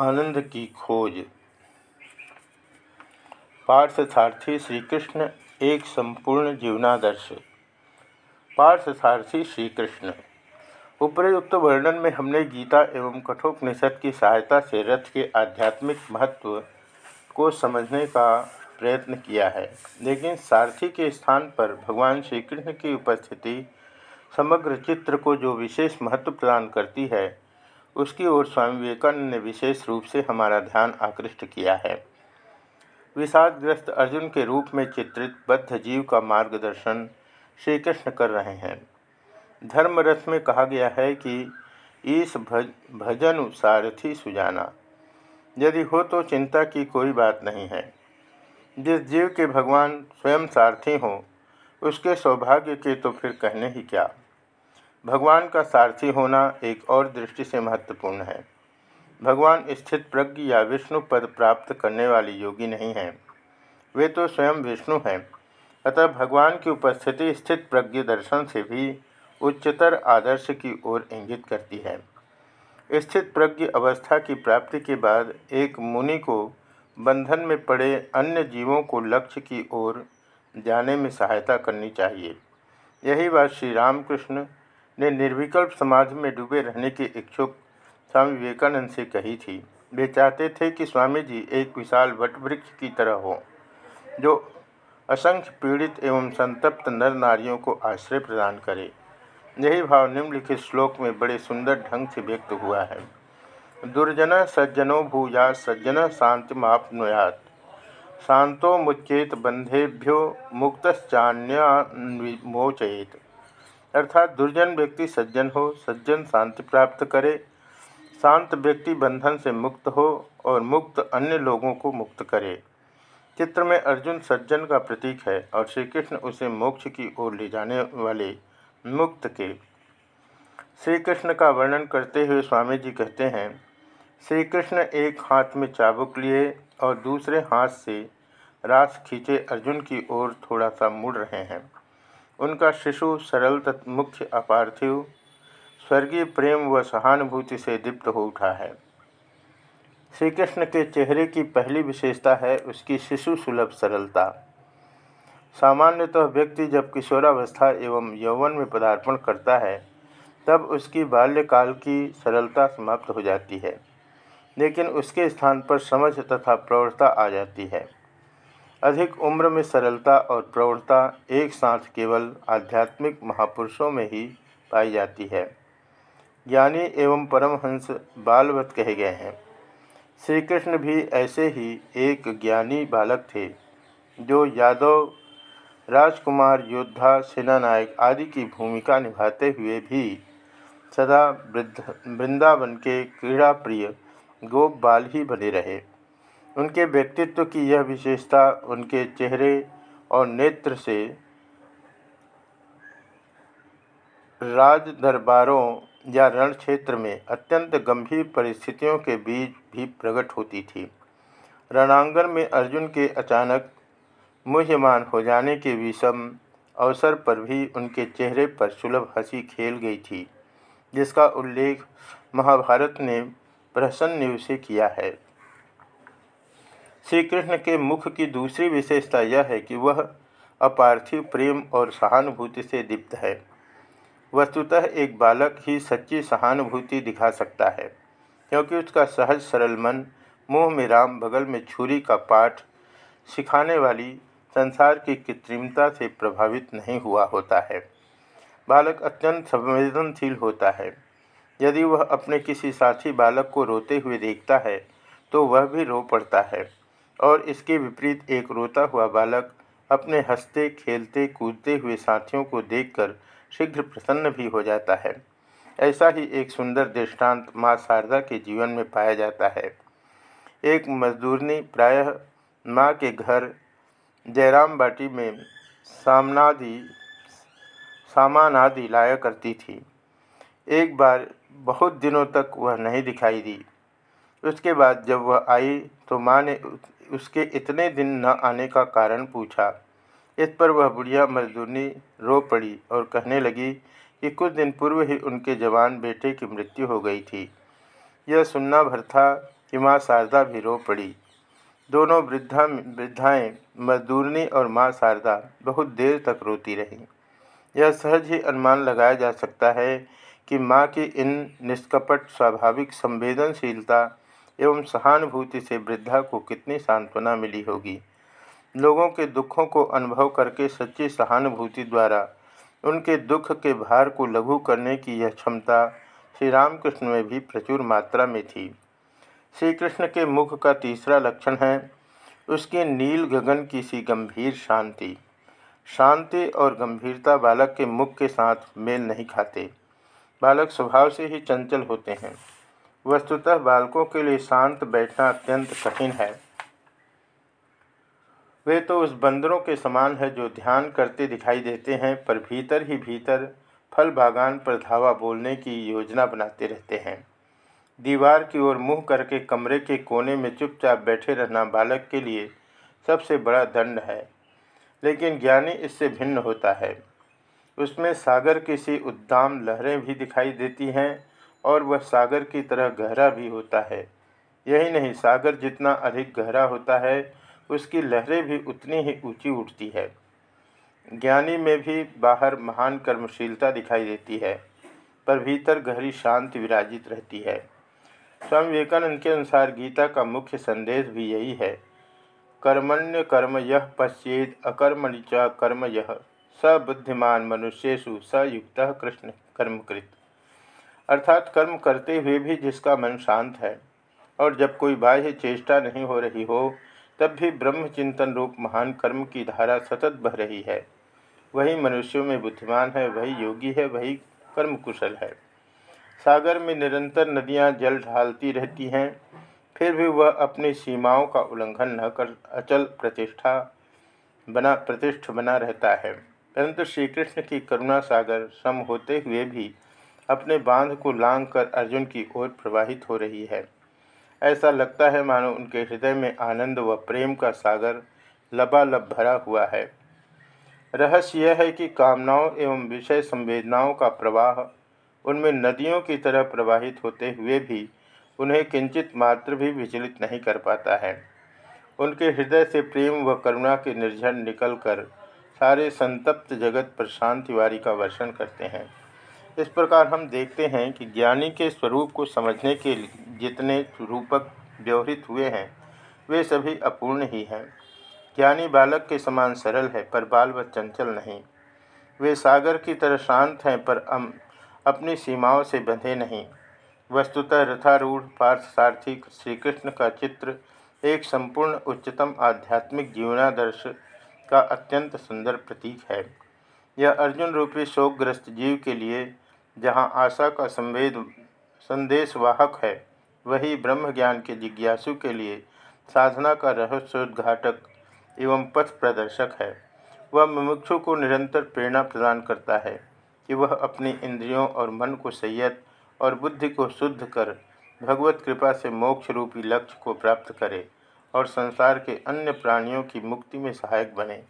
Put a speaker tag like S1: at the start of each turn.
S1: आनंद की खोज। पार्थसारथी श्री कृष्ण एक संपूर्ण जीवनादर्श। पार्थसारथी श्री कृष्ण उपरयुक्त वर्णन में हमने गीता एवं कठोपनिषद की सहायता से रथ के आध्यात्मिक महत्व को समझने का प्रयत्न किया है। लेकिन सारथी के स्थान पर भगवान श्री कृष्ण की उपस्थिति, समग्र चित्र को जो विशेष महत्व प्रदान करती है उसकी ओर स्वामी विवेकानंद ने विशेष रूप से हमारा ध्यान आकृष्ट किया है। विषादग्रस्त अर्जुन के रूप में चित्रित बद्ध जीव का मार्गदर्शन श्री कृष्ण कर रहे हैं। धर्मरथ में कहा गया है कि ईस भज, भजन सारथी सुजाना। यदि हो तो चिंता की कोई बात नहीं है। जिस जीव के भगवान स्वयं सारथी हों, उसके सौभाग्य के तो फिर कहने ही क्या। भगवान का सारथी होना एक और दृष्टि से महत्वपूर्ण है। भगवान स्थित प्रज्ञ या विष्णु पद प्राप्त करने वाले योगी नहीं हैं। वे तो स्वयं विष्णु हैं। अतः भगवान की उपस्थिति स्थित प्रज्ञ दर्शन से भी उच्चतर आदर्श की ओर इंगित करती है। स्थित प्रज्ञ अवस्था की प्राप्ति के बाद एक मुनि को बंधन में पड़े अन्य जीवों को लक्ष्य की ओर जाने में सहायता करनी चाहिए। यही बात श्री रामकृष्ण ने निर्विकल्प समाधि में डूबे रहने के इच्छुक स्वामी विवेकानंद से कही थी। वे चाहते थे कि स्वामी जी एक विशाल वटवृक्ष की तरह हो, जो असंख्य पीड़ित एवं संतप्त नर नारियों को आश्रय प्रदान करे। यही भाव निम्नलिखित श्लोक में बड़े सुंदर ढंग से व्यक्त हुआ है। दुर्जन सज्जनो भूया सज्जन शांति मापनुयात शांतो मुच्चेत बंधेभ्यो मुक्तश्चान्य मोचयेत अर्थात दुर्जन व्यक्ति सज्जन हो, सज्जन शांति प्राप्त करे, शांत व्यक्ति बंधन से मुक्त हो और मुक्त अन्य लोगों को मुक्त करे। चित्र में अर्जुन सज्जन का प्रतीक है और श्री कृष्ण उसे मोक्ष की ओर ले जाने वाले मुक्त के। श्री कृष्ण का वर्णन करते हुए स्वामी जी कहते हैं श्री कृष्ण एक हाथ में चाबुक लिए और दूसरे हाथ से रास खींचे अर्जुन की ओर थोड़ा सा मुड़ रहे हैं। उनका शिशु सरल मुख्य अपार्थिव स्वर्गीय प्रेम व सहानुभूति से दीप्त हो उठा है। श्री कृष्ण के चेहरे की पहली विशेषता है उसकी शिशु सुलभ सरलता। सामान्यतः तो व्यक्ति जब किशोरावस्था एवं यौवन में पदार्पण करता है, तब उसकी बाल्यकाल की सरलता समाप्त हो जाती है, लेकिन उसके स्थान पर समझ तथा प्रौढ़ता आ जाती है। अधिक उम्र में सरलता और प्रौढ़ता एक साथ केवल आध्यात्मिक महापुरुषों में ही पाई जाती है। ज्ञानी एवं परमहंस बालवत कहे गए हैं। श्री कृष्ण भी ऐसे ही एक ज्ञानी बालक थे, जो यादव, राजकुमार, योद्धा, सेनानायक आदि की भूमिका निभाते हुए भी सदा वृद्ध वृंदावन के क्रीड़ा प्रिय गोप बाल ही बने रहे। उनके व्यक्तित्व की यह विशेषता उनके चेहरे और नेत्र से राज दरबारों या रण क्षेत्र में अत्यंत गंभीर परिस्थितियों के बीच भी प्रकट होती थी। रणांगन में अर्जुन के अचानक मुह्यमान हो जाने के विषम अवसर पर भी उनके चेहरे पर सुलभ हँसी खेल गई थी, जिसका उल्लेख महाभारत ने प्रसन्न से किया है। श्री कृष्ण के मुख की दूसरी विशेषता यह है कि वह अपार्थिव प्रेम और सहानुभूति से दीप्त है। वस्तुतः एक बालक ही सच्ची सहानुभूति दिखा सकता है, क्योंकि उसका सहज, सरल मन, मुँह में राम बगल में छुरी का पाठ सिखाने वाली संसार की कृत्रिमता से प्रभावित नहीं हुआ होता है। बालक अत्यंत संवेदनशील होता है। यदि वह अपने किसी साथी बालक को रोते हुए देखता है तो वह भी रो पड़ता है। और इसके विपरीत एक रोता हुआ बालक अपने हँसते, खेलते, कूदते हुए साथियों को देखकर शीघ्र प्रसन्न भी हो जाता है। ऐसा ही एक सुंदर दृष्टांत माँ शारदा के जीवन में पाया जाता है। एक मजदूरनी प्रायः माँ के घर जयराम बाटी में सामनादि सामान आदि लाया करती थी। एक बार बहुत दिनों तक वह नहीं दिखाई दी। उसके बाद जब वह आई तो माँ ने उसके इतने दिन न आने का कारण पूछा। इस पर वह बुढ़िया मजदूरनी रो पड़ी और कहने लगी कि कुछ दिन पूर्व ही उनके जवान बेटे की मृत्यु हो गई थी। यह सुनना भर था कि माँ शारदा भी रो पड़ी। दोनों वृद्धा, वृद्धाएँ, मजदूरनी और माँ शारदा बहुत देर तक रोती रहीं। यह सहज ही अनुमान लगाया जा सकता है कि माँ की इन निष्कपट, स्वाभाविक संवेदनशीलता एवं सहानुभूति से वृद्धा को कितनी सांत्वना मिली होगी। लोगों के दुखों को अनुभव करके सच्ची सहानुभूति द्वारा उनके दुख के भार को लघु करने की यह क्षमता श्री रामकृष्ण में भी प्रचुर मात्रा में थी। श्री कृष्ण के मुख का तीसरा लक्षण है, उसके नील गगन की सी गंभीर शांति। शांति और गंभीरता बालक के मुख के साथ मेल नहीं खाते। बालक स्वभाव से ही चंचल होते हैं। वस्तुतः बालकों के लिए शांत बैठना अत्यंत कठिन है। वे तो उस बंदरों के समान है जो ध्यान करते दिखाई देते हैं, पर भीतर ही भीतर फल बागान पर धावा बोलने की योजना बनाते रहते हैं। दीवार की ओर मुँह करके कमरे के कोने में चुपचाप बैठे रहना बालक के लिए सबसे बड़ा दंड है, लेकिन ज्ञानी इससे भिन्न होता है। उसमें सागर की सी उद्दाम लहरें भी दिखाई देती हैं और वह सागर की तरह गहरा भी होता है। यही नहीं, सागर जितना अधिक गहरा होता है, उसकी लहरें भी उतनी ही ऊँची उठती है। ज्ञानी में भी बाहर महान कर्मशीलता दिखाई देती है, पर भीतर गहरी शांति विराजित रहती है। स्वामी विवेकानंद के अनुसार गीता का मुख्य संदेश भी यही है, कर्मण्य कर्म यह पश्चेद अकर्मणि च कर्म यह सबुद्धिमान बुद्धिमान मनुष्यु स युक्त कृष्ण कर्मकृत। अर्थात कर्म करते हुए भी जिसका मन शांत है, और जब कोई बाह्य चेष्टा नहीं हो रही हो, तब भी ब्रह्म चिंतन रूप महान कर्म की धारा सतत बह रही है। वही मनुष्यों में बुद्धिमान है, वही योगी है, वही कर्म कुशल है। सागर में निरंतर नदियाँ जल ढालती रहती हैं, फिर भी वह अपनी सीमाओं का उल्लंघन न कर अचल प्रतिष्ठा बना, प्रतिष्ठ बना रहता है। परंतु श्री कृष्ण की करुणा सागर, सम होते हुए भी अपने बाँध को लांग कर अर्जुन की ओर प्रवाहित हो रही है। ऐसा लगता है मानो उनके हृदय में आनंद व प्रेम का सागर लबालब भरा हुआ है। रहस्य यह है कि कामनाओं एवं विषय संवेदनाओं का प्रवाह उनमें नदियों की तरह प्रवाहित होते हुए भी उन्हें किंचित मात्र भी विचलित नहीं कर पाता है। उनके हृदय से प्रेम व करुणा के निर्झर निकलकर सारे संतप्त जगत पर शांतिवारी का वर्षण करते हैं। इस प्रकार हम देखते हैं कि ज्ञानी के स्वरूप को समझने के जितने रूपक व्यवहित हुए हैं, वे सभी अपूर्ण ही हैं। ज्ञानी बालक के समान सरल है, पर बाल व चंचल नहीं। वे सागर की तरह शांत हैं, पर अम, अपनी सीमाओं से बंधे नहीं। वस्तुतः रथारूढ़ पार्थ सारथी श्री कृष्ण का चित्र एक संपूर्ण उच्चतम आध्यात्मिक जीवनादर्श का अत्यंत सुंदर प्रतीक है। यह अर्जुन रूपी शोकग्रस्त जीव के लिए जहाँ आशा का संवेद, संदेशवाहक है, वही ब्रह्म ज्ञान के जिज्ञासु के लिए साधना का रहस्योद्घाटक एवं पथ प्रदर्शक है। वह मुमुक्षु को निरंतर प्रेरणा प्रदान करता है कि वह अपनी इंद्रियों और मन को संयत और बुद्धि को शुद्ध कर भगवत कृपा से मोक्ष रूपी लक्ष्य को प्राप्त करे और संसार के अन्य प्राणियों की मुक्ति में सहायक बने।